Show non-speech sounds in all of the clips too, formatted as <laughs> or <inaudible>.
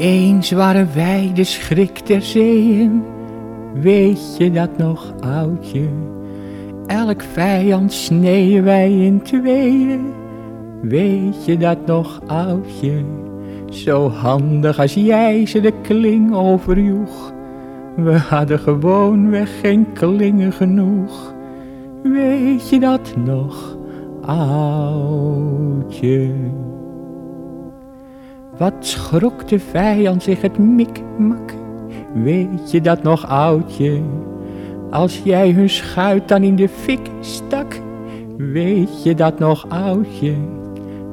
Eens waren wij de schrik der zeeën, weet je dat nog, oudje? Elk vijand sneeën wij in tweeën, weet je dat nog, oudje? Zo handig als jij ze de kling overjoeg, we hadden gewoonweg geen klingen genoeg. Weet je dat nog, oudje? Wat schrok de vijand zich het mikmak, weet je dat nog oudje? Als jij hun schuit dan in de fik stak, weet je dat nog oudje?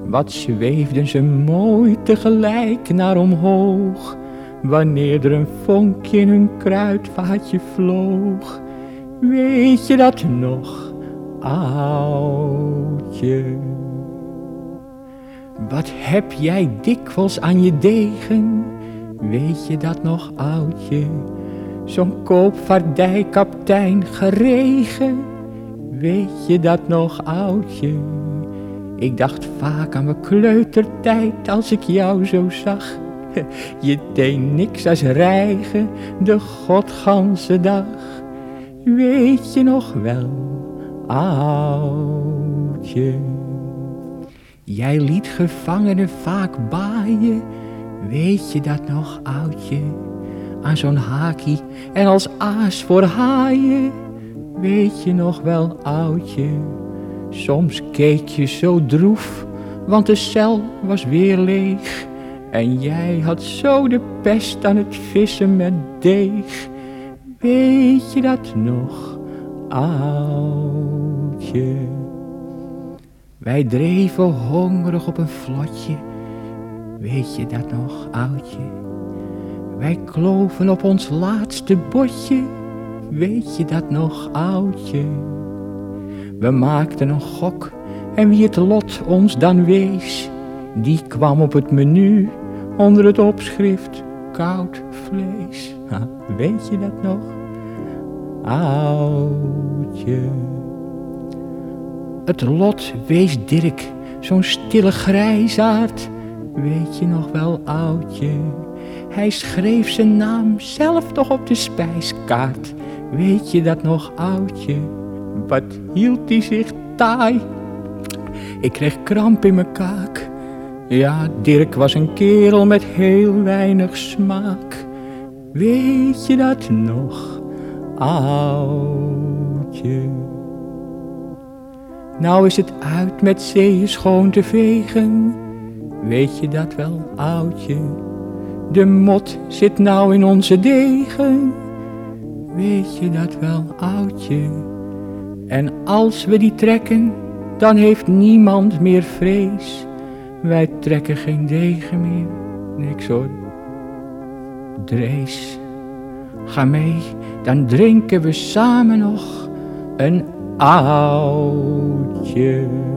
Wat zweefden ze mooi tegelijk naar omhoog, wanneer er een vonkje in hun kruidvaatje vloog. Weet je dat nog, oudje? Wat heb jij dikwijls aan je degen? Weet je dat nog, oudje? Zo'n koopvaardijkaptein geregen? Weet je dat nog, oudje? Ik dacht vaak aan mijn kleutertijd als ik jou zo zag. <laughs> Je deed niks als rijgen de godganse dag. Weet je nog wel, oudje? Jij liet gevangenen vaak baaien, weet je dat nog, oudje? Aan zo'n hakie en als aas voor haaien, weet je nog wel, oudje? Soms keek je zo droef, want de cel was weer leeg. En jij had zo de pest aan het vissen met deeg. Weet je dat nog, oudje? Wij dreven hongerig op een vlotje, weet je dat nog, oudje? Wij kloven op ons laatste botje, weet je dat nog, oudje? We maakten een gok en wie het lot ons dan wees, die kwam op het menu onder het opschrift koud vlees. Weet je dat nog, oudje? Het lot wees Dirk, zo'n stille grijzaard, weet je nog wel, oudje? Hij schreef zijn naam zelf toch op de spijskaart, weet je dat nog, oudje? Wat hield hij zich taai? Ik kreeg kramp in mijn kaak. Ja, Dirk was een kerel met heel weinig smaak. Weet je dat nog, oudje? Nou is het uit met zeeën schoon te vegen. Weet je dat wel, oudje? De mot zit nou in onze degen. Weet je dat wel, oudje? En als we die trekken, dan heeft niemand meer vrees. Wij trekken geen degen meer, niks hoor. Drees, ga mee, dan drinken we samen nog een oudje.